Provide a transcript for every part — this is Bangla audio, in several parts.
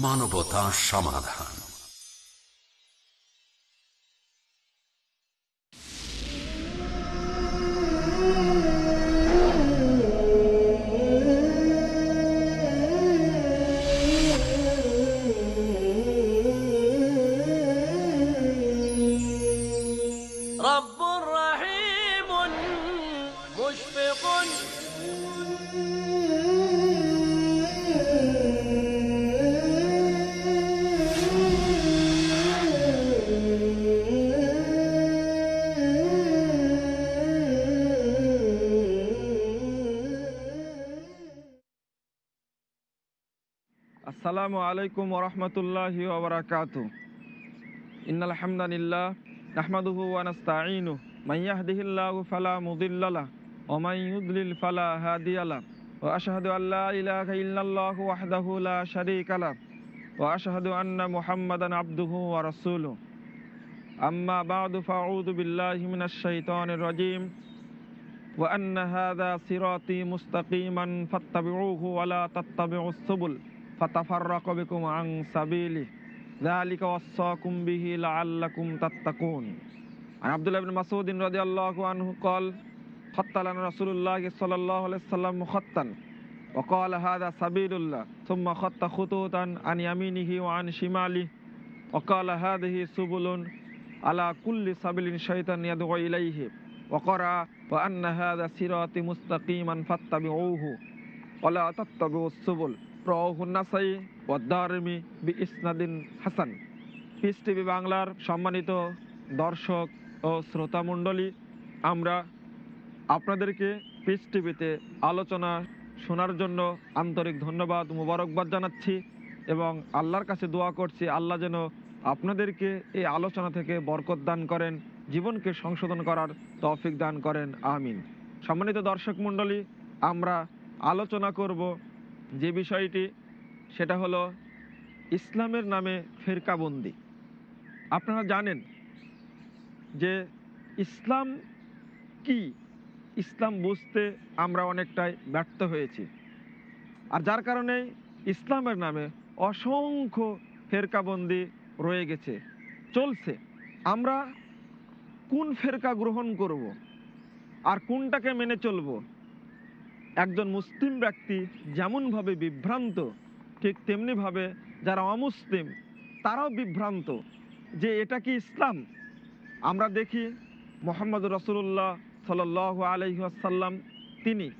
মানবতা সমাধান। আসসালামু আলাইকুম ওরহমতুল্লাহি ওবরাকাত ইন্নাল হামদানিল্লাহ নাহমাদুহু ওয়া নাস্তাঈনু মান ইয়াহদিহিল্লাহু ফালা মুদিল্লা লাহ ওয়া মান ইউদ্লিল ফালা হাদিয়া লাহ ওয়া আশহাদু আল লা ইলাহা ইল্লাল্লাহু ওয়াহদাহু লা শারীকা লাহ ওয়া আশহাদু আন্না মুহাম্মাদান আবদুহু ওয়া রাসূলুহু আম্মা বা'দু ফাআউযু বিল্লাহি মিনাশ শাইতানির রাজীম وأن هذا صراطي مستقيما فاتبعوه ولا تتبعوا السبل فتفرق بكم عن سبيله ذلك وصاكم به لعلكم تتقون عن عبد الله بن مسعود رضي الله عنه قال خط لنا رسول الله صلى الله عليه وسلم خطا وقال هذا سبيل الله ثم خط خطوطا عن يمينه وعن شماله وقال هذه سبل على كل سبيل شيطان يدعو إليه وقرأ وأن هذا صراط مستقيما فاتبعوه ولا تتبعوا السبل বি হাসান। পিস টিভি বাংলার সম্মানিত দর্শক ও শ্রোতা মণ্ডলী আমরা আপনাদেরকে পিস টিভিতে আলোচনা শোনার জন্য আন্তরিক ধন্যবাদ, মুবারকবাদ জানাচ্ছি এবং আল্লাহর কাছে দোয়া করছি, আল্লাহ যেন আপনাদেরকে এই আলোচনা থেকে বরকত দান করেন, জীবনকে সংশোধন করার তৌফিক দান করেন, আমিন। সম্মানিত দর্শক মণ্ডলী, আমরা আলোচনা করব যে বিষয়টি, সেটা হলো ইসলামের নামে ফেরকাবন্দি। আপনারা জানেন যে ইসলাম কি? ইসলাম বুঝতে আমরা অনেকটাই ব্যর্থ হয়েছি। আর যার কারণে ইসলামের নামে অসংখ্য ফেরকাবন্দি রয়ে গেছে। চলছে, আমরা কোন ফেরকা গ্রহণ করব? আর কোনটাকে মেনে চলবো? একজন মুসলিম ব্যক্তি যেমনভাবে বিভ্রান্ত, ঠিক তেমনিভাবে যারা অমুসলিম, তারাও বিভ্রান্ত যে এটা কি ইসলাম? আমরা দেখি মোহাম্মদ রসুল্লাহ সাল আলহিহাসাল্লাম তিনি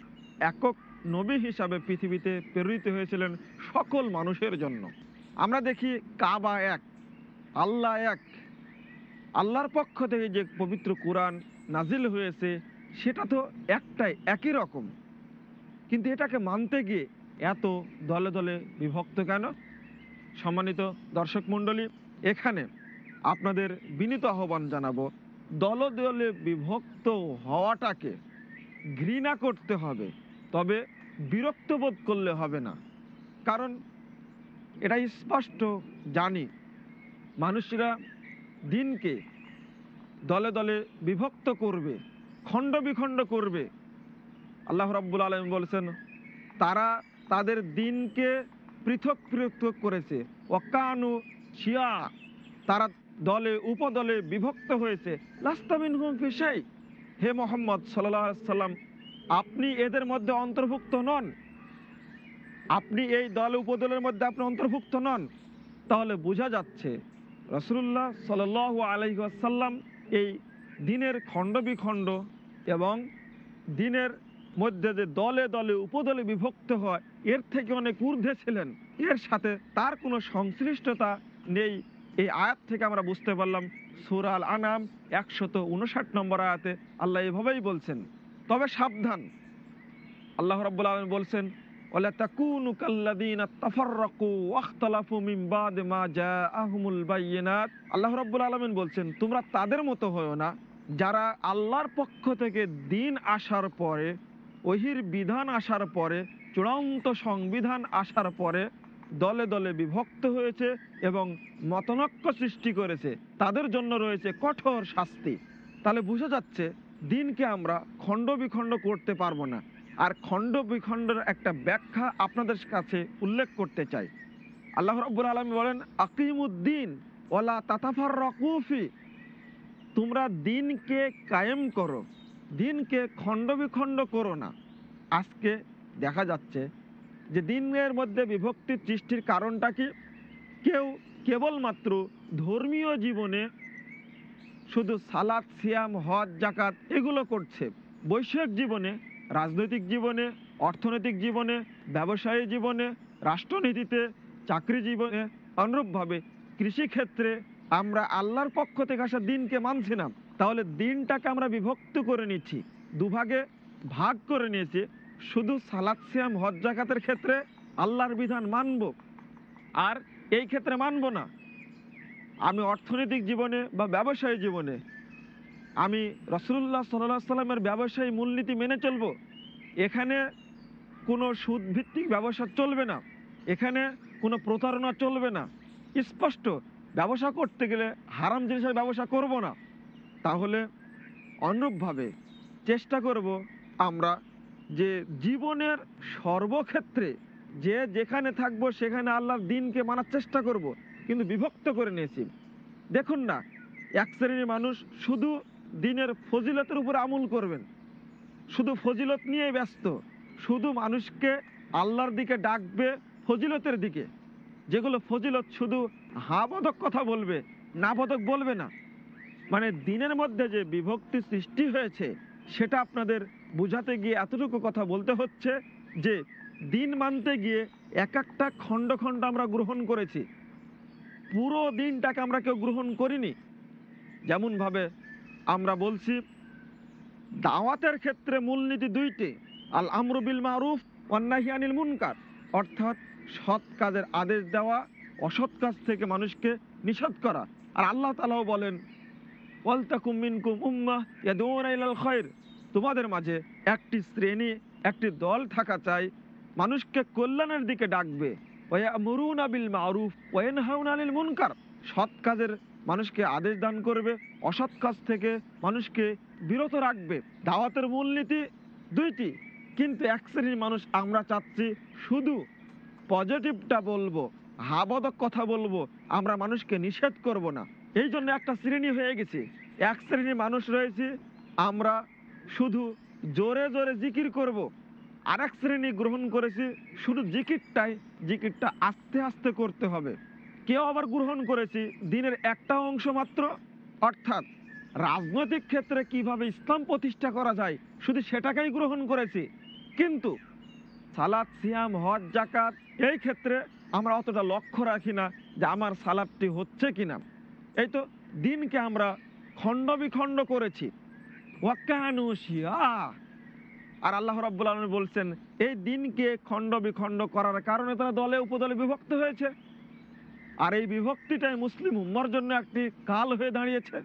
একক নবী হিসাবে পৃথিবীতে প্রেরিত হয়েছিলেন সকল মানুষের জন্য। আমরা দেখি কাবা এক, আল্লাহ এক, আল্লাহর পক্ষ থেকে যে পবিত্র কোরআন নাজিল হয়েছে, সেটা তো একটাই, একই রকম। কিন্তু এটাকে মানতে গিয়ে এত দলে দলে বিভক্ত কেন? সম্মানিত দর্শক মণ্ডলী, এখানে আপনাদের বিনীত আহ্বান জানাব, দল দলে বিভক্ত হওয়াটাকে ঘৃণা করতে হবে, তবে বিরক্ত বোধ করলে হবে না। কারণ এটা স্পষ্ট, জানি। মানুষরা দিনকে দলে দলে বিভক্ত করবে, খণ্ড বিখণ্ড করবে আল্লাহ রাব্বুল আলম বলছেন, তারা তাদের দিনকে পৃথক পৃথক করেছে। ওকানু শিয়া, তারা দলে, উপদলে বিভক্ত হয়েছে। লাস্তামিন হুম ফিসাই হে মোহাম্মদ সাল্লাহ সাল্লাম, আপনি এদের মধ্যে অন্তর্ভুক্ত নন। আপনি এই দল উপদলের মধ্যে আপনি অন্তর্ভুক্ত নন। তাহলে বোঝা যাচ্ছে রসুল্লাহ সাল আলহিহাসাল্লাম এই দিনের খণ্ড বিখণ্ড এবং দিনের মধ্যে যে দলে দলে, উপদলে বিভক্ত হয়, এর থেকে অনেক ঊর্ধ্বে ছিলেন। এর সাথে তার কোনো সংশ্লিষ্টতা নেই। এই আয়াত থেকে আমরা বুঝতে পারলাম সুরাল আনাম একশত উনষাট নম্বর আয়াতে আল্লাহ এভাবেই বলছেন, তবে সাবধান। আল্লাহ রাব্বুল আলম বলছেন আল্লাহ রাব্বুল আলামিন বলছেন, তোমরা তাদের মতো হয়ো না। যারা আল্লাহর পক্ষ থেকে দিন আসার পরে ওহির বিধান আসার পরে, চূড়ান্ত সংবিধান আসার পরে দলে দলে বিভক্ত হয়েছে এবং মতনক্য সৃষ্টি করেছে। তাদের জন্য রয়েছে কঠোর শাস্তি। তাহলে বোঝা যাচ্ছে, দিনকে আমরা খণ্ড বিখণ্ড করতে পারব না। আর খণ্ড বিখণ্ডের একটা ব্যাখ্যা আপনাদের কাছে উল্লেখ করতে চাই। আল্লাহ রব্বুল আলমী বলেন, আকিমুদ্দিন ওলা তাতাফার রকুফি তোমরা দিনকে কায়েম করো। দিনকে খণ্ড বিখণ্ড করো না। আজকে দেখা যাচ্ছে যে দিনের মধ্যে বিভক্তি সৃষ্টির কারণটা কি? কেউ কেবলমাত্র ধর্মীয় জীবনে শুধু সালাদ, সিয়াম, হজ জাকাত এগুলো করছে। বৈষয়িক জীবনে, রাজনৈতিক জীবনে, অর্থনৈতিক জীবনে, ব্যবসায়ী জীবনে, রাষ্ট্রনীতিতে, চাকরি জীবনে, অনুরূপভাবে কৃষিক্ষেত্রে আমরা আল্লাহর পক্ষ থেকে আসা দিনকে মানছি না। তাহলে দিনটাকে আমরা বিভক্ত করে নিচ্ছি। দুভাগে ভাগ করে নিয়েছি। শুধু সালাদ, সিয়াম, হজ জাকাতের ক্ষেত্রে আল্লাহর বিধান মানব। আর এই ক্ষেত্রে মানব না। আমি অর্থনৈতিক জীবনে বা ব্যবসায়ী জীবনে আমি রসুল্লাহ সাল্লাহ সাল্লামের ব্যবসায়ী মূলনীতি মেনে চলবো। এখানে কোনো সুদভিত্তিক ব্যবসা চলবে না। এখানে কোনো প্রতারণা চলবে না। স্পষ্ট, ব্যবসা করতে গেলে হারাম জিনিসের ব্যবসা করব না। তাহলে অনুরূপভাবে চেষ্টা করব আমরা যে জীবনের সর্বক্ষেত্রে যে যেখানে থাকব সেখানে আল্লাহর দিনকে মানার চেষ্টা করব, কিন্তু বিভক্ত করে নিয়েছি। দেখুন না, এক শ্রেণির মানুষ শুধু দিনের ফজিলতের উপর আমল করবেন। শুধু ফজিলত নিয়ে ব্যস্ত, শুধু মানুষকে আল্লাহর দিকে ডাকবে ফজিলতের দিকে। যেগুলো ফজিলত শুধু হা বদক কথা বলবে না বদক বলবে না। মানে দিনের মধ্যে যে বিভক্তি সৃষ্টি হয়েছে, সেটা আপনাদের বোঝাতে গিয়ে এতটুকু কথা বলতে হচ্ছে যে দিন মানতে গিয়ে এক একটা খণ্ড খণ্ড আমরা গ্রহণ করেছি। পুরো দিনটাকে আমরা কেউ গ্রহণ করিনি। যেমনভাবে আমরা বলছি, দাওয়াতের ক্ষেত্রে মূলনীতি দুইটি আল আমরুবিল মারুফ অন্যাহিয়ানিল মুনকার। অর্থাৎ সৎ কাজের আদেশ দেওয়া, অসৎ কাজ থেকে মানুষকে নিষেধ করা। আর আল্লাহ তালাও বলেন খায়র তোমাদের মাঝে একটি শ্রেণি, একটি দল থাকা চাই। মানুষকে কল্যাণের দিকে ডাকবে। ওয়ায়ামুরুনা বিল মারুফ ওয়ায়ানহাউনা আনিল মুনকার। সৎ কাজের মানুষকে আদেশ দান করবে, অসৎ কাজ থেকে মানুষকে বিরত রাখবে। দাওয়াতের মূলনীতি দুইটি, কিন্তু এক শ্রেণির মানুষ আমরা চাচ্ছি শুধু পজিটিভটা বলব, হাবদক কথা বলব। আমরা মানুষকে নিষেধ করব না। এই জন্য একটা শ্রেণি হয়ে গেছে। এক শ্রেণির মানুষ রয়েছে, আমরা শুধু জোরে জোরে জিকির করব। আর এক শ্রেণি গ্রহণ করেছি, শুধু জিকিরটাই, জিকিরটা আস্তে আস্তে করতে হবে। কেউ আবার গ্রহণ করেছি দিনের একটা অংশ মাত্র? অর্থাৎ রাজনৈতিক ক্ষেত্রে কীভাবে ইসলাম প্রতিষ্ঠা করা যায়, শুধু সেটাকেই গ্রহণ করেছি। কিন্তু সালাদ সিয়াম, হজ জাকাত এই ক্ষেত্রে আমরা অতটা লক্ষ্য রাখি না যে আমার সালাদটি হচ্ছে কিনা। এই তো দিনকে আমরা খণ্ড বিখণ্ড করেছি শিয়া। আর আল্লাহ রাব্বুল আলমী বলছেন, এই দিনকে খণ্ড বিখণ্ড করার কারণে তারা দলে উপদলে বিভক্ত হয়েছে। আর এই বিভক্তিটাই মুসলিম উম্মার জন্য একটি কাল হয়ে দাঁড়িয়েছে,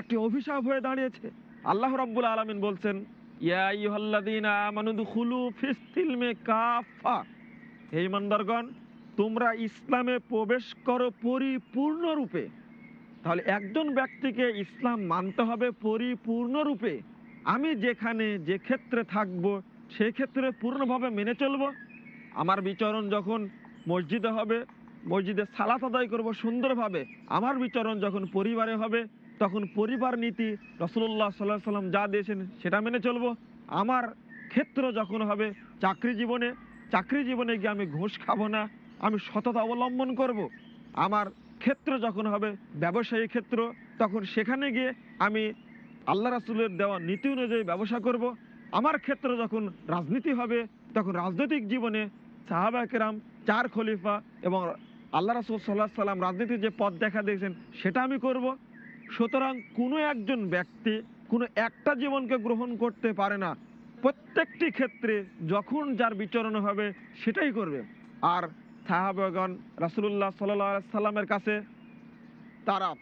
একটি অভিশাপ হয়ে দাঁড়িয়েছে। আল্লাহ রাব্বুল আলামিন বলছেন তোমরা ইসলামে প্রবেশ করো পরিপূর্ণরূপে। তাহলে একজন ব্যক্তিকে ইসলাম মানতে হবে পরিপূর্ণরূপে। আমি যেখানে, যে ক্ষেত্রে থাকব সেই ক্ষেত্রে পূর্ণভাবে মেনে চলব। আমার বিচরণ যখন মসজিদে হবে, মসজিদে সালাত আদায় করব সুন্দরভাবে, আমার বিচরণ যখন পরিবারে হবে, তখন পরিবার নীতি রসুল্লাহ সাল্লাহ সাল্লাম যা দিয়েছেন সেটা মেনে চলব। আমার ক্ষেত্র যখন হবে, চাকরি জীবনে চাকরি জীবনে গিয়ে আমি ঘুষ খাব না, আমি সততা অবলম্বন করব। আমার ক্ষেত্র যখন হবে ব্যবসায়ী ক্ষেত্র, তখন সেখানে গিয়ে আমি আল্লাহ রাসুলের দেওয়া নীতি অনুযায়ী ব্যবসা করব। আমার ক্ষেত্র যখন রাজনীতি হবে, তখন রাজনৈতিক জীবনে সাহাবা কেরাম, চার খলিফা এবং আল্লাহ রাসুল সাল্লাহ সাল্লাম রাজনীতির যে পথ দেখা দিয়েছেন, সেটা আমি করব। সুতরাং কোনো একজন ব্যক্তি কোনো একটা জীবনকে গ্রহণ করতে পারে না প্রত্যেকটি ক্ষেত্রে যখন যার বিচরণ হবে, সেটাই করবে আর সাহাবগণ রাসুল্লাহ সাল্লাহ সাল্লামের কাছে তারা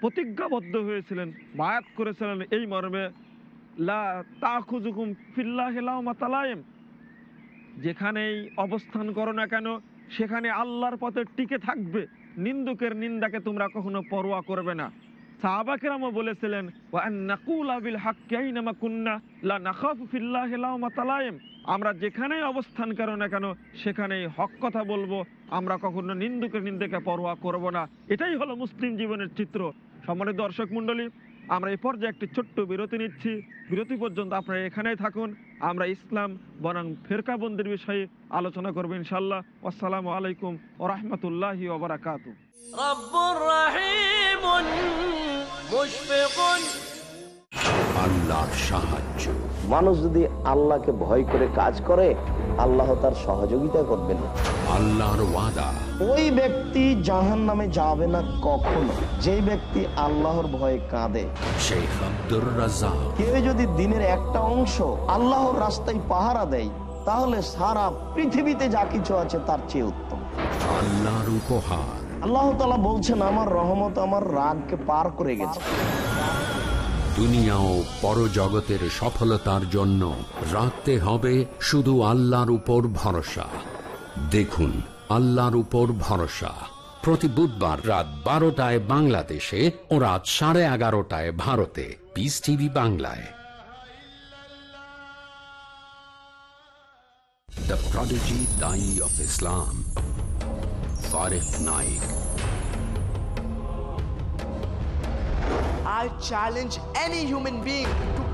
প্রতিজ্ঞাবদ্ধ হয়েছিলেন, বায়াত করেছিলেন এই মর্মে, লা যেখানেই অবস্থান করো না কেন, সেখানে আল্লাহর পথে টিকে থাকবে, নিন্দুকের নিন্দাকে তোমরা কখনো পরোয়া করবে না। বলেছিলেন আমরা যেখানেই অবস্থান করো না কেন, সেখানেই হক কথা বলব। আমরা কখনো নিন্দুকে নিন্দুকে পরোয়া করব না। এটাই হলো মুসলিম জীবনের চিত্র। সম্মানিত দর্শক মণ্ডলী, আমরা এই পর্যায়ে একটি ছোট্ট বিরতি নিচ্ছি। বিরতি পর্যন্ত আপনারা এখানেই থাকুন। আমরা ইসলাম বনাম ফেরকাবন্দির বিষয়ে আলোচনা করব ইনশাল্লাহ আসসালামু আলাইকুম ও রহমতুল্লাহি ওবরাকাত আল্লাহর সাহায্য। মানুষ যদি আল্লাহকে ভয় করে কাজ করে আল্লাহ তার সহযোগিতা করবেন। না আল্লাহর ওয়াদা। ওই ব্যক্তি জাহান নামে যাবে না কখনো। যে ব্যক্তি আল্লাহর ভয়ে কাঁদে। শেখ আব্দুর রাজাক কেউ যদি দিনের একটা অংশ আল্লাহর রাস্তায় পাহারা দেয় তাহলে সারা পৃথিবীতে যা কিছু আছে তার চেয়ে উত্তম। আল্লাহর উপহার। আল্লাহ তালা বলছেন আমার রহমত আমার রাগকে পার করে গেছে। দুনিয়া ও পরজগতের সফলতার জন্য রাখতে হবে শুধু আল্লাহর উপর ভরসা। দেখুন, আল্লাহর উপর ভরসা। প্রতি বুধবার রাত বারোটায় বাংলাদেশে ও রাত সাড়ে এগারোটায় ভারতে। পিস টিভি বাংলায়। দ্য প্রডিজি দাই of Islam ফারেক Naik I challenge any human being to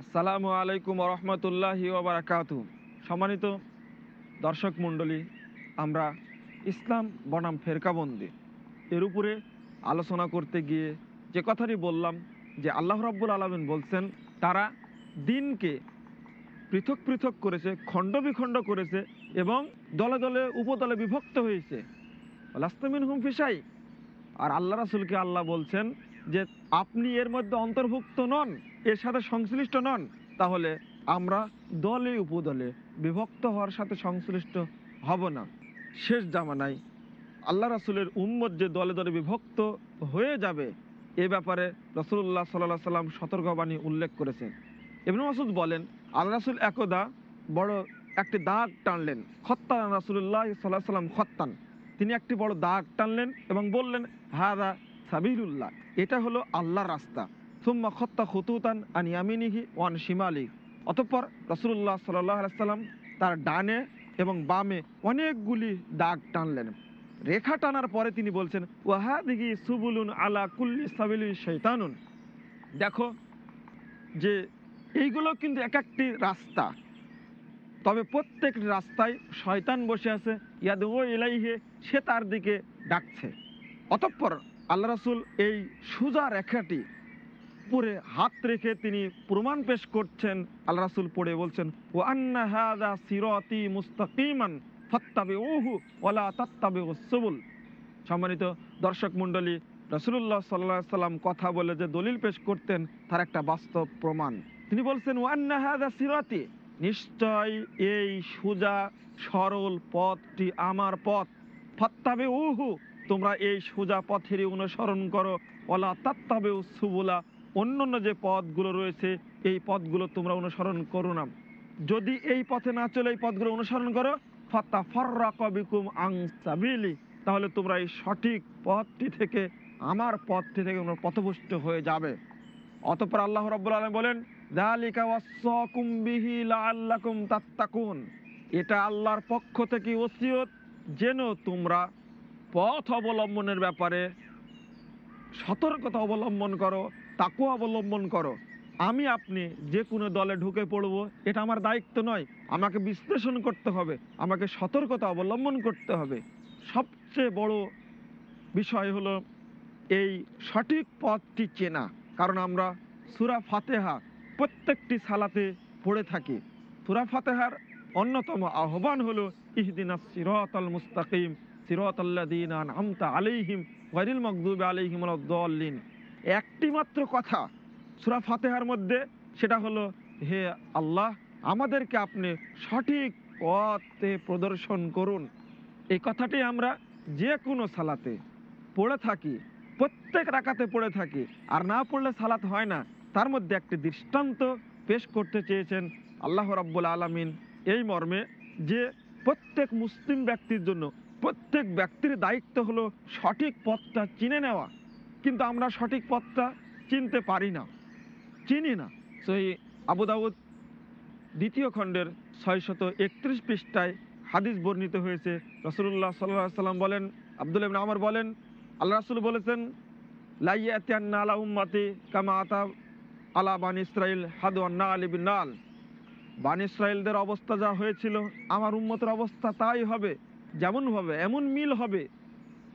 আসসালামু আলাইকুম রহমতুল্লাহি ওবরাকাতু সম্মানিত দর্শক মণ্ডলী, আমরা ইসলাম বনাম ফেরকাবন্দি এর উপরে আলোচনা করতে গিয়ে যে কথাটি বললাম, যে আল্লাহ রাব্বুল আলমিন বলছেন, তারা দিনকে পৃথক পৃথক করেছে, খণ্ড বিখণ্ড করেছে এবং দলে দলে, উপদলে বিভক্ত হয়েছে। লাস্তমিন হুম ফিসাই আর আল্লাহ রাসুলকে আল্লাহ বলছেন যে, আপনি এর মধ্যে অন্তর্ভুক্ত নন, এর সাথে সংশ্লিষ্ট নন, তাহলে আমরা দলে উপদলে বিভক্ত হওয়ার সাথে সংশ্লিষ্ট হব না। শেষ জামানায় আল্লাহ রাসুলের উম্মত যে দলে দলে বিভক্ত হয়ে যাবে, এ ব্যাপারে রসুল্লাহ সাল্লাহ সাল্লাম সতর্কবাণী উল্লেখ করেছেন। ইবনু মাসুদ বলেন, আল্লাহ রাসুল একদা বড় একটি দাগ টানলেন, খত্তান রাসুল্লাহ সাল্লাহ সাল্লাম খত্তান। তিনি একটি বড় দাগ টানলেন এবং বললেন, হাদা সাবিরুল্লাহ এটা হলো আল্লাহর রাস্তা। সুম্মা খত্তা খুতুতান আন ইয়ামিনিহি ওয়ান শিমালি অতঃপর রসুল্লাহ সাল্লাম তার ডানে এবং বামে অনেকগুলি দাগ টানলেন। রেখা টানার পরে তিনি বলছেন ওয়াহাদিহি সুবুলুন আলা কুল্লি সাবিলি শৈতানুন দেখো যে এইগুলো কিন্তু এক একটি রাস্তা। তবে প্রত্যেক রাস্তায় শয়তান বসে আছে। ইয়াদ ও এলাইহে সে তার দিকে ডাকছে। অতঃপর আল্লাহ রাসুল এই সুজা রেখাটি উপরে হাত রেখে তিনি প্রমাণ পেশ করছেন। আল্লাহ রাসুল পড়ে বলছেন ও আন্না হাদা সিরতি মুস্তাকিমান ফত্তাবে ওহু ওলা তাত্তাবে সবুল। সম্মানিত দর্শক মণ্ডলী রসুল্লাহ সাল্লাহ সাল্লাম কথা বলে যে দলিল পেশ করতেন, তার একটা বাস্তব প্রমাণ। তিনি বলছেন ওয়ান্না হাদা সিরাতি নিশ্চয় এই সুজা সরল পথটি আমার পথ। ফত্তাবে উহু, তোমরা এই সোজা পথেরই অনুসরণ করো। ওলা তাত্তাবে সুবুলা অন্য অন্য যে পথগুলো রয়েছে, এই পথগুলো তোমরা অনুসরণ করো না। যদি এই পথে না চলে এই পথগুলো অনুসরণ করো, ফত্তা ফর্রা কবিকুম আং সাবিলি, তাহলে তোমরা এই সঠিক পথটি থেকে, আমার পথটি থেকে তোমরা পথভুষ্ট হয়ে যাবে। অতঃপর আল্লাহ রাব্বুল আলামিন বলেন এটা আল্লাহর পক্ষ থেকে ওসিয়ত, যেন তোমরা পথ অবলম্বনের ব্যাপারে সতর্কতা অবলম্বন করো তাকু অবলম্বন করো। আমি, আপনি যে কোনো দলে ঢুকে পড়ব, এটা আমার দায়িত্ব নয়। আমাকে বিশ্লেষণ করতে হবে, আমাকে সতর্কতা অবলম্বন করতে হবে। সবচেয়ে বড় বিষয় হলো, এই সঠিক পথটি চেনা। কারণ আমরা সুরা ফাতেহা প্রত্যেকটি সালাতে পড়ে থাকি। সুরা ফাতেহার অন্যতম আহ্বান হলো ইহদিনা সিরাতাল মুস্তাকিম, সিরাতাল্লাযীনা আনআমতা আলাইহিম গায়রিল মাগদুবি আলাইহিম ওয়ালাদ-দাল্লিন একটি মাত্র কথা সুরা ফাতিহার মধ্যে, সেটা হলো, হে আল্লাহ, আমাদেরকে আপনি সঠিক পথে প্রদর্শন করুন। এই কথাটি আমরা যে কোনো সালাতে পড়ে থাকি, প্রত্যেক রাকাতে পড়ে থাকি। আর না পড়লে সালাত হয় না। তার মধ্যে একটি দৃষ্টান্ত পেশ করতে চেয়েছেন আল্লাহ রাব্বুল আলামিন। এই মর্মে যে প্রত্যেক মুসলিম ব্যক্তির জন্য, প্রত্যেক ব্যক্তির দায়িত্ব হলো সঠিক পথটা চিনে নেওয়া। কিন্তু আমরা সঠিক পথটা চিনতে পারি না, চিনি না। সেই আবু দাউদ দ্বিতীয় খণ্ডের ছয়শত একত্রিশ পৃষ্ঠায় হাদিস বর্ণিত হয়েছে। রসুল্লাহ সাল্লাহ সাল্লাম বলেন, আবদুল আমর বলেন, আল্লাহ রাসুল বলেছেন লাইয়াতিয়ান্না আলা উম্মাতি কামা আতা আলা বান ইসরাইল হাদু আন্না আলী বিন নাল। বান ইসরায়েলদের অবস্থা যা হয়েছিল, আমার উন্মতের অবস্থা তাই হবে, যেমন হবে, এমন মিল হবে।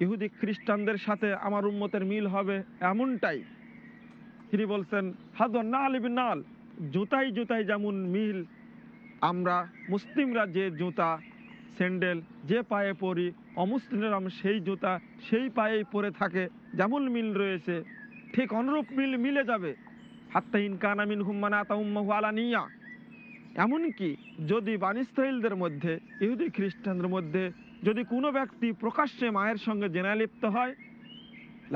ইহুদি খ্রিস্টানদের সাথে আমার উম্মতের মিল হবে এমনটাই। তিনি বলছেন হাদু আন্না আলী বিন নাল, জুতাই জুতাই যেমন মিল, আমরা মুসলিমরা যে জুতা, স্যান্ডেল যে পায়ে পরি, অমুসলিমরা সেই জুতা, সেই পায়েই পরে থাকে, যেমন মিল রয়েছে, ঠিক অনুরূপ মিল মিলে যাবে। এমনকি যদি বানিস্তাইলদের মধ্যে, ইহুদি খ্রিস্টানদের মধ্যে যদি কোনো ব্যক্তি প্রকাশ্যে মায়ের সঙ্গে জেনা লিপ্ত হয়,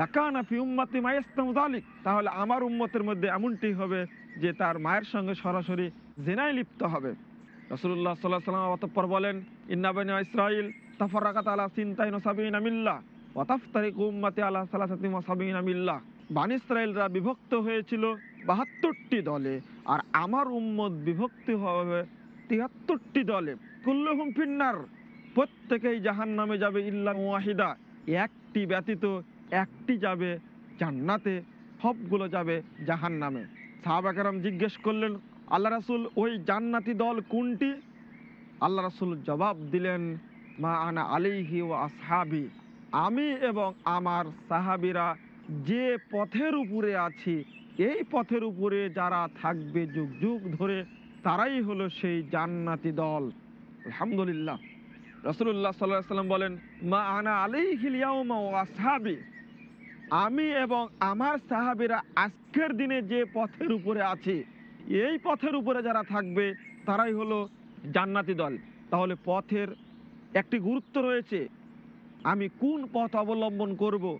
লাকানা ফি উম্মাতি মায়াস্তামুদালিক তাহলে আমার উম্মতের মধ্যে এমনটি হবে যে তার মায়ের সঙ্গে সরাসরি জেনায় লিপ্ত হবে। রসুল্লাহ সাল্লাহ সাল্লাম অতঃপর বলেন ইন্নাবানি ইসরাইল তাফারাকাত আলা সিনতাইন সাবিন আমিল্লা ওয়াতাফতারিক উম্মাতি আলা সালাসাতি সাবিন আমিল্লা বান ইসরাইলরা বিভক্ত হয়েছিল বাহাত্তরটি দলে আর আমার উম্মত বিভক্তি হবে তিয়াত্তরটি দলে কুল্লুহুম ফিন্নার প্রত্যেকেই জাহান নামে যাবে ইল্লা ওয়াহিদা একটি ব্যতীত একটি যাবে জান্নাতে, সবগুলো যাবে জাহান নামে সাহাবাকেরাম জিজ্ঞেস করলেন, আল্লাহ রাসুল, ওই জান্নাতি দল কোনটি? আল্লাহ রাসুল জবাব দিলেন, মা আনা আলিহি ও আসহাবি। আমি এবং আমার সাহাবিরা যে পথের উপরে আছি এই পথের উপরে যারা থাকবে যুগ যুগ ধরে, তারাই হলো সেই জান্নাতি দল। আলহামদুলিল্লাহ। রসুল্লাহ সাল্লাহ সাল্লাম বলেন, মা আনা আলিহিল ইয়াউমা ও আসহাবি। আমি এবং আমার সাহাবিরা আজকের দিনে যে পথের উপরে আছি, এই পথের উপরে যারা থাকবে, তারাই হলো জান্নাতি দল। তাহলে পথের একটি গুরুত্ব রয়েছে। আমি কোন পথ অবলম্বন করব,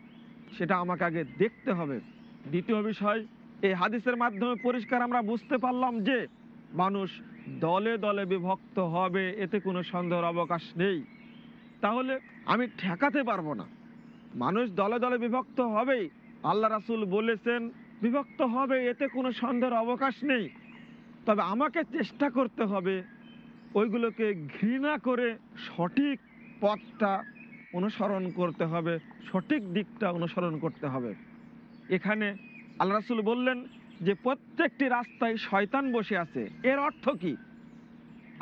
সেটা আমাকে আগে দেখতে হবে। দ্বিতীয় বিষয় এই হাদিসের মাধ্যমে পরিষ্কার আমরা বুঝতে পারলাম যে মানুষ দলে দলে বিভক্ত হবে, এতে কোনো সন্দেহের অবকাশ নেই। তাহলে আমি ঠেকাতে পারব না। মানুষ দলে দলে বিভক্ত হবেই। আল্লাহ রাসুল বলেছেন, বিভক্ত হবে, এতে কোনো সন্দেহের অবকাশ নেই। তবে আমাকে চেষ্টা করতে হবে ওইগুলোকে ঘৃণা করে সঠিক পথটা অনুসরণ করতে হবে, সঠিক দিকটা অনুসরণ করতে হবে। এখানে আল্লাহ রাসুল বললেন যে, প্রত্যেকটি রাস্তায় শয়তান বসে আছে। এর অর্থ কি?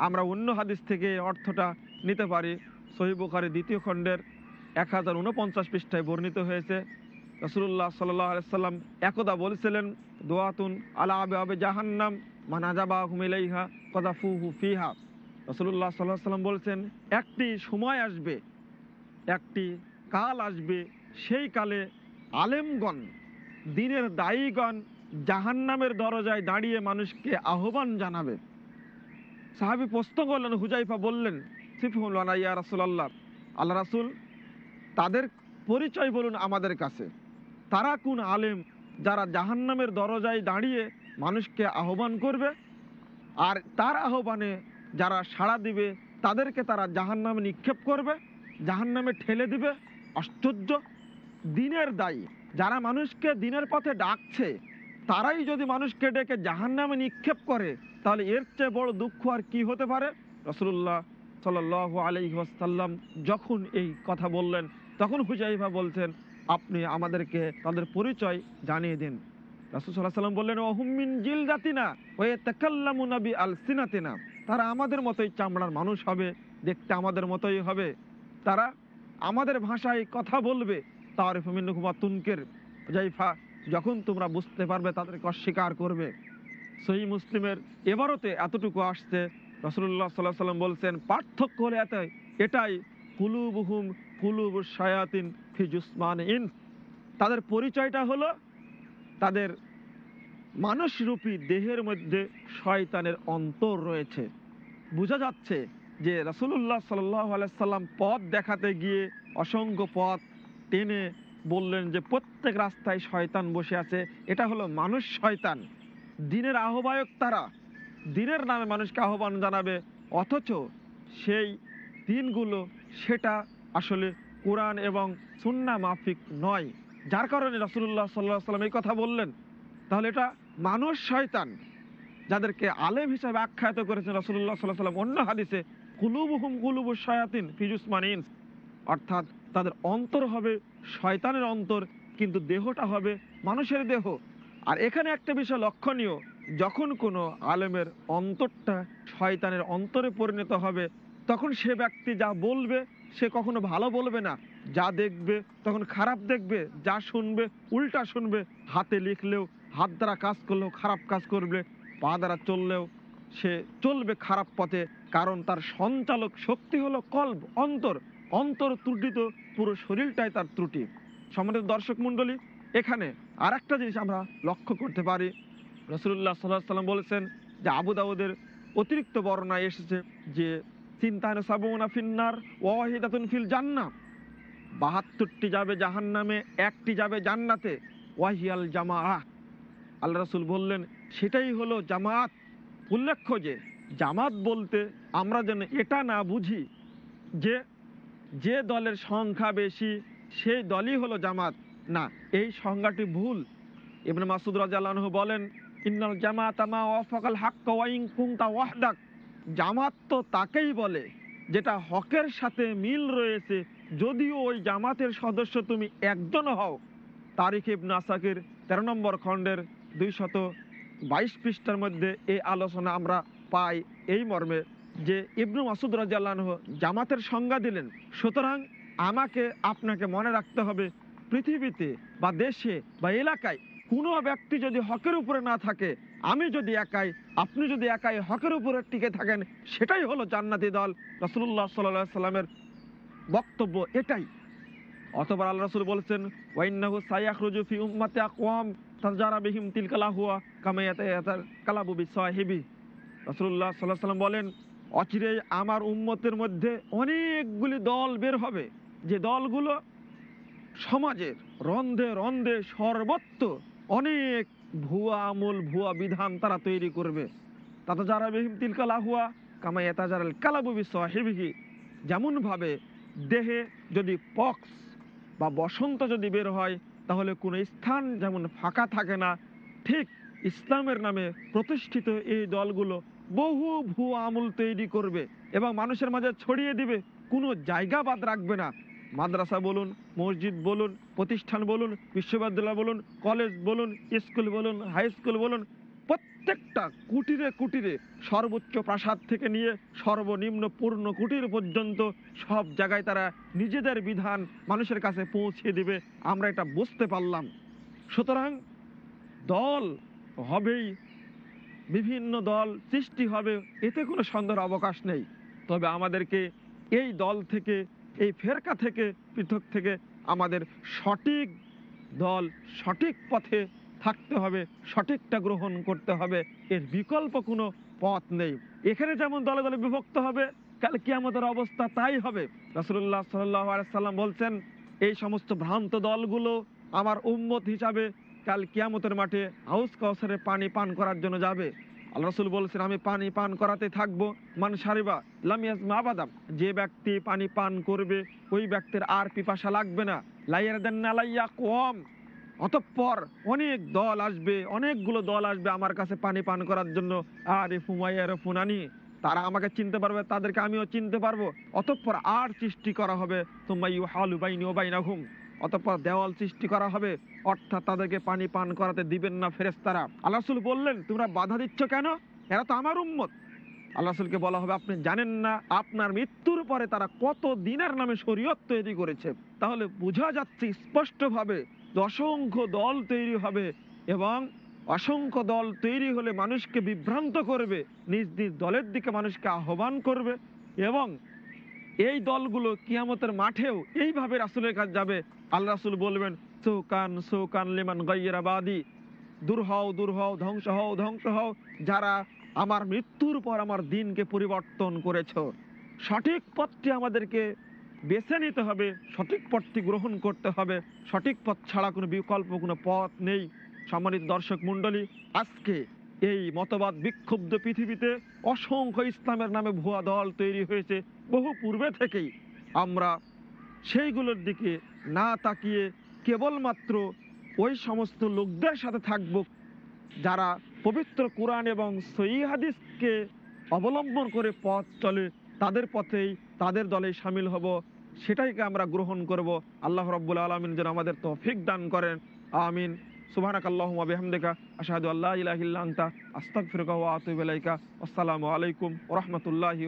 আমরা অন্য হাদিস থেকে অর্থটা নিতে পারি। সহিবুখারি দ্বিতীয় খণ্ডের এক হাজার উনপঞ্চাশ পৃষ্ঠায় বর্ণিত হয়েছে রসুল্লাহ সাল্লাম একদা বলছিলেন, দোয়াতুন আলা আবে আবে জাহান্নাম মানাজাবা হুমিলাইহা কদা ফু হু ফিহা রসুল্লাহ সাল্লাহ সাল্লাম বলছেন, একটি সময় আসবে, একটি কাল আসবে, সেই কালে আলেমগণ দিনের দায়ীগণ জাহান্নামের দরজায় দাঁড়িয়ে মানুষকে আহ্বান জানাবে। সাহাবি প্রশ্ন করলেন, হুজাইফা বললেন সিফুল্লাহ ইয়া রাসুলাল্লাহ। আল্লাহ রাসুল, তাদের পরিচয় বলুন আমাদের কাছে। তারা কোন আলেম যারা জাহান্নামের দরজায় দাঁড়িয়ে মানুষকে আহ্বান করবে? আর তার আহ্বানে যারা সাড়া দিবে, তাদেরকে তারা জাহান্নামে নিক্ষেপ করবে? জাহান্নামে ঠেলে দিবে? আশ্চর্য! দিনের দায়ী যারা মানুষকে দিনের পথে ডাকছে, তারাই যদি মানুষকে ডেকে জাহান্নামে নিক্ষেপ করে, তাহলে এর চেয়ে বড় দুঃখ আর কি হতে পারে? রসুল্লাহ সাল আলাইসাল্লাম যখন এই কথা বললেন, তখন হুজাইফা বলছেন, আপনি আমাদেরকে তাদের পরিচয় জানিয়ে দিন। রাসুল সাল্লাহ সাল্লাম বললেন ওহুমিন জিল জাতিনা ওয়ে তাকাল্লামু নবী আল সিনাতিনা তারা আমাদের মতোই চামড়ার মানুষ হবে, দেখতে আমাদের মতোই হবে। তারা আমাদের ভাষায় কথা বলবে। তুনকের জাইফা, যখন তোমরা বুঝতে পারবে তাদেরকে অস্বীকার করবে। সহি মুসলিমের এবারতে এতটুকু আসছে রসুল্লাহ সাল্লাহ সাল্লাম বলছেন, পার্থক্য হলে এত এটাই, কুলুবহুম কুলুব সায়াতিন ফিজুসমান ইন তাদের পরিচয়টা হলো তাদের মানুষরূপী দেহের মধ্যে শয়তানের অন্তর রয়েছে। বোঝা যাচ্ছে যে রাসুল্লাহ সাল্লাম পথ দেখাতে গিয়ে অসংখ্য পথ টেনে বললেন যে, প্রত্যেক রাস্তায় শয়তান বসে আছে। এটা হলো মানুষ শয়তান। দিনের আহ্বায়ক তারা। দিনের নামে মানুষকে আহ্বান জানাবে। অথচ সেই দিনগুলো সেটা আসলে কোরআন এবং সুন্না মাফিক নয়। যার কারণে রাসুল্লাহ সাল্লাহ সাল্লাম এই কথা বললেন। তাহলে এটা মানুষ শয়তান। যাদেরকে আলেম হিসাবে আখ্যায়িত করেছেন রাসুল্লাহ সাল্লাহ সাল্লাম অন্য হাদিসে কুলুবুহুম কুলুবু শয়াতিন ফিজুসমানিন। অর্থাৎ তাদের অন্তর হবে শয়তানের অন্তর, কিন্তু দেহটা হবে মানুষের দেহ। আর এখানে একটা বিষয় লক্ষণীয়, যখন কোনো আলেমের অন্তরটা শয়তানের অন্তরে পরিণত হবে, তখন সে ব্যক্তি যা বলবে সে কখনো ভালো বলবে না। যা দেখবে তখন খারাপ দেখবে, যা শুনবে উল্টা শুনবে, হাতে লিখলেও, হাত দ্বারা কাজ করলেও খারাপ কাজ করবে, পা দ্বারা চললেও সে চলবে খারাপ পথে, কারণ তার সঞ্চালক শক্তি হলো কল্ব, অন্তর। অন্তর ত্রুটিত পুরো শরীরটাই তার ত্রুটি। সম্মানিত দর্শক মণ্ডলী, এখানে আর একটা জিনিস আমরা লক্ষ্য করতে পারি। রসুল্লাহ সাল্লাহ সাল্লাম বলেছেন যে আবু দাউদের অতিরিক্ত বর্ণায় এসেছে যে চিন্তায় সাবুনা ফিন্নার ওয়াহিদাতুন ফিল জান্না বাহাত্তরটি যাবে জাহান্নামে, একটি যাবে জান্নাতে। ওয়াহিয়াল জামা আল্লাহ রসুল বললেন, সেটাই হলো জামাত। উল্লেখ্য যে, জামাত বলতে আমরা যেন এটা না বুঝি যে যে দলের সংখ্যা বেশি, সেই দলই হলো জামাত। না, এই সংজ্ঞাটি ভুল। ইবনে মাসুদ রাজাল্লাহ বলেন, ইন্নাল জামাত আমা ওয়াফাকাল হাক্কা ওয়াইন কুনতা ওয়াহদাক। জামাত তো তাকেই বলে, যেটা হকের সাথে মিল রয়েছে। যদিও ওই জামাতের সদস্য তুমি একজন হও। তারিখ ইবনে আসাকির তেরো নম্বর খণ্ডের দুই শত বাইশ পৃষ্ঠার মধ্যে এই আলোচনা আমরা পাই এই মর্মে। যে ইবনু মাসুদ রাজিয়াল্লাহ জামাতের সংজ্ঞা দিলেন, সুতরাং আমাকে, আপনাকে মনে রাখতে হবে, পৃথিবীতে বা দেশে বা এলাকায় কোনো ব্যক্তি যদি হকের উপরে না থাকে, আমি যদি একাই, আপনি যদি একাই হকের উপরে টিকে থাকেন, সেটাই হলো জান্নাতি দল। রসুল্লাহ সাল্লাহ সাল্লামের বক্তব্য এটাই। অথবা আল্লাহ রসুল বলছেন ওয়াইন্নাহু সাইয়াখরুজু ফি উম্মাতি আকওয়াম তাজারা বিহিম তিলকালা হুয়া কামায়াতে কালাবু বিসাহিবি। রাসূলুল্লাহ সাল্লাল্লাহু আলাইহি সাল্লাম বলেন অচিরেই আমার উম্মতের মধ্যে অনেকগুলি দল বের হবে। যে দলগুলো সমাজের রন্ধে রন্ধে সর্বত্র অনেক ভুয়া আমল, ভুয়া বিধান তারা তৈরি করবে। তাতে যারা বিহিম তিলকালা হুয়া কামাইয়া তাজারাল কালাবু বিসাহিবিহি। যেমনভাবে দেহে যদি পক্স বা বসন্ত যদি বের হয়, তাহলে কোনো স্থান যেমন ফাঁকা থাকে না, ঠিক ইসলামের নামে প্রতিষ্ঠিত এই দলগুলো বহু ভুয়া আমল তৈরি করবে এবং মানুষের মাঝে ছড়িয়ে দিবে। কোনো জায়গা বাদ রাখবে না। মাদ্রাসা বলুন, মসজিদ বলুন, প্রতিষ্ঠান বলুন, বিশ্ববিদ্যালয় বলুন, কলেজ বলুন, স্কুল বলুন, হাই স্কুল বলুন, প্রত্যেকটা কুটিরে কুটিরে সর্বোচ্চ প্রাসাদ থেকে নিয়ে সর্বনিম্ন পূর্ণ কুটির পর্যন্ত সব জায়গায় তারা নিজেদের বিধান মানুষের কাছে পৌঁছে দিবে। আমরা এটা বুঝতে পারলাম। সুতরাং দল হবেই বিভিন্ন দল সৃষ্টি হবে, এতে কোনো সন্দেহের অবকাশ নেই। তবে আমাদেরকে এই দল থেকে, এই ফেরকা থেকে, পৃথক থেকে আমাদের সঠিক দল সঠিক পথে থাকতে হবে, সঠিকটা গ্রহণ করতে হবে। এর বিকল্প কোনো পথ নেই। এখানে যেমন দলে দলে বিভক্ত হবে, কাল কিয়ামতের অবস্থা তাই হবে। রাসূলুল্লাহ সাল্লাল্লাহু আলাইহি সাল্লাম বলছেন, এই সমস্ত ভ্রান্ত দলগুলো আমার উম্মত হিসাবে কাল কিয়ামতের মাঠে হাউস কাউসারে পানি পান করার জন্য যাবে। আল্লাহ রসুল বলছেন, আমি পানি পান করাতে থাকব, মান সারিবা লামিয়াজ মাবাদাম যে ব্যক্তি পানি পান করবে, ওই ব্যক্তির আর পিপাসা লাগবে না। লাইয়ার দেন না লাইয়া কম অতঃপর অনেক দল আসবে, অনেকগুলো দল আসবে আমার কাছে পানি পান করার জন্য। আর ফুমাইয়ার ফুনানি তারা আমাকে চিনতে পারবে, তাদেরকে আমিও চিনতে পারব। অতঃপর আর সৃষ্টি করা হবে। তোমাই হালু বাইনি ও বাইনা হুম অতঃপর দেওয়াল সৃষ্টি করা হবে। অর্থাৎ তাদেরকে পানি পান করাতে দিবেন না ফেরেস্তারা আল্লাহ রসুল বললেন, তোমরা বাধা দিচ্ছ কেন? এরা তো আমার উম্মত। আল্লাহ রসুলকে বলা হবে, আপনি জানেন না, আপনার মৃত্যুর পরে তারা কত দিনের নামে শরীয়ত তৈরি করেছে? তাহলে বোঝা যাচ্ছে স্পষ্টভাবে অসংখ্য দল তৈরি হবে এবং অসংখ্য দল তৈরি হলে মানুষকে বিভ্রান্ত করবে, নিজ নিজ দলের দিকে মানুষকে আহ্বান করবে এবং এই দলগুলো কিয়ামতের মাঠেও এইভাবে রাসুলের কাছে যাবে। আল্লাহ রাসুল বলবেন, সৌকান সৌকান লেমান গাইয়েরাবাদি দূর হও দূর হও, ধ্বংস হও ধ্বংস হও। যারা আমার মৃত্যুর পর আমার দিনকে পরিবর্তন করেছ, সঠিক পথটি আমাদেরকে বেছে নিতে হবে, সঠিক পথটি গ্রহণ করতে হবে। সঠিক পথ ছাড়া কোনো বিকল্প, কোনো পথ নেই। সম্মানিত দর্শক মণ্ডলী, আজকে এই মতবাদ বিক্ষুব্ধ পৃথিবীতে অসংখ্য ইসলামের নামে ভুয়া দল তৈরি হয়েছে। বহু পূর্বে থেকেই আমরা সেইগুলোর দিকে না তাকিয়ে কেবলমাত্র ওই সমস্ত লোকদের সাথে থাকব যারা পবিত্র কোরআন এবং সই হাদিসকে অবলম্বন করে পথ চলে, তাদের পথেই তাদের দলে সামিল হব, সেটাইকে আমরা গ্রহণ করব। আল্লাহ রব্বুল আলমিন যেন আমাদের তৌফিক দান করেন। আমিন। সুবহানাক আল্লাহুম্মা বিহামদিকা, আশহাদু আল্লা ইলাহা ইল্লা আনতা, আস্তাগফিরুকা ওয়া আতুবু ইলাইকা। আসসালামু আলাইকুম ওয়া রাহমাতুল্লাহি